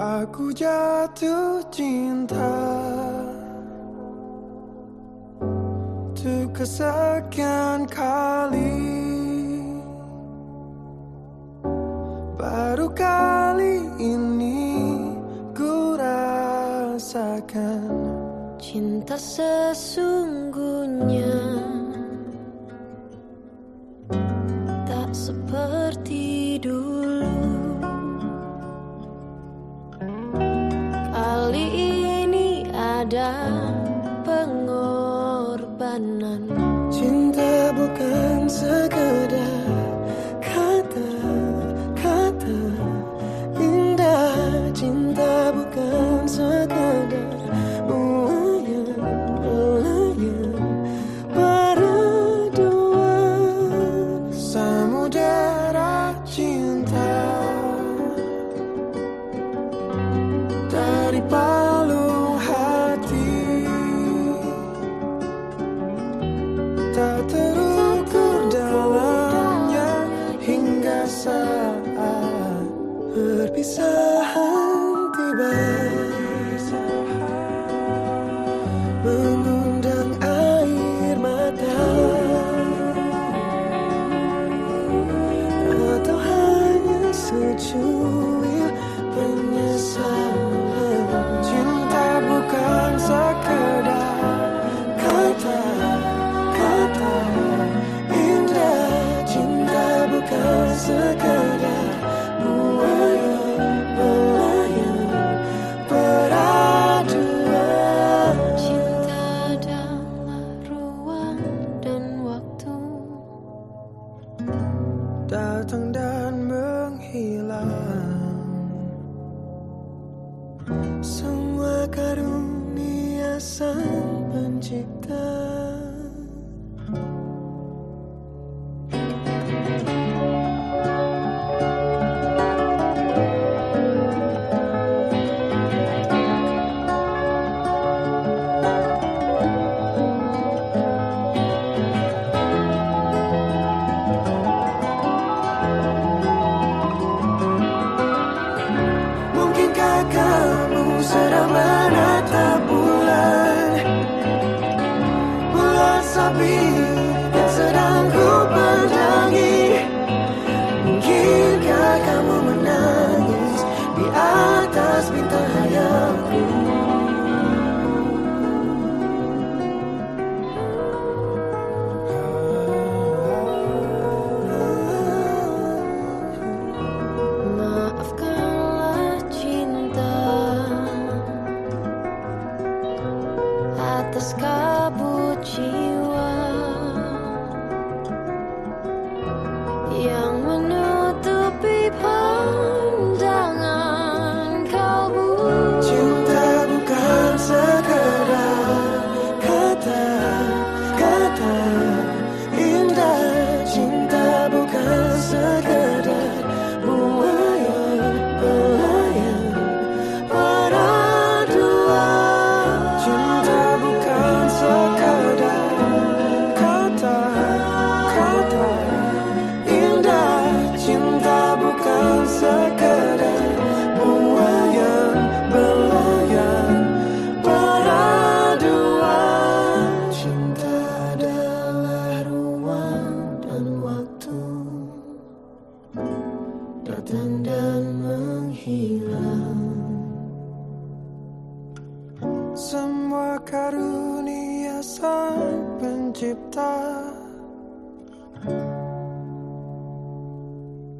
Aku jatuh cinta tuh kesekian kali. Baru kali ini Ku rasakan Cinta sesungguhnya. Tak seperti dan pengorbananmu. perpisahan tiba Mengundang air mata. Atau hanya sejuk. kamu sedang menatap bulan. Bulan sabit kabut jiwa datang dan menghilang. Semua karunia sang pencipta.